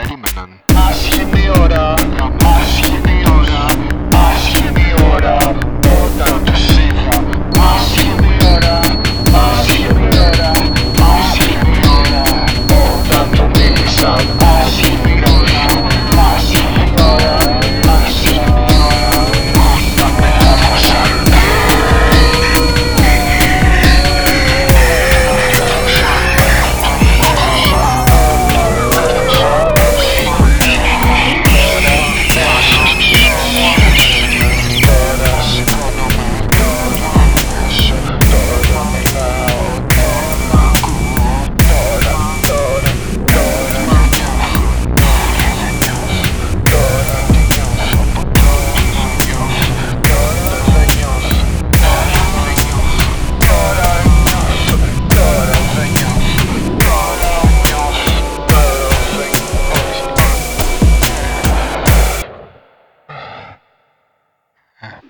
Teilnehmenden হ্যাঁ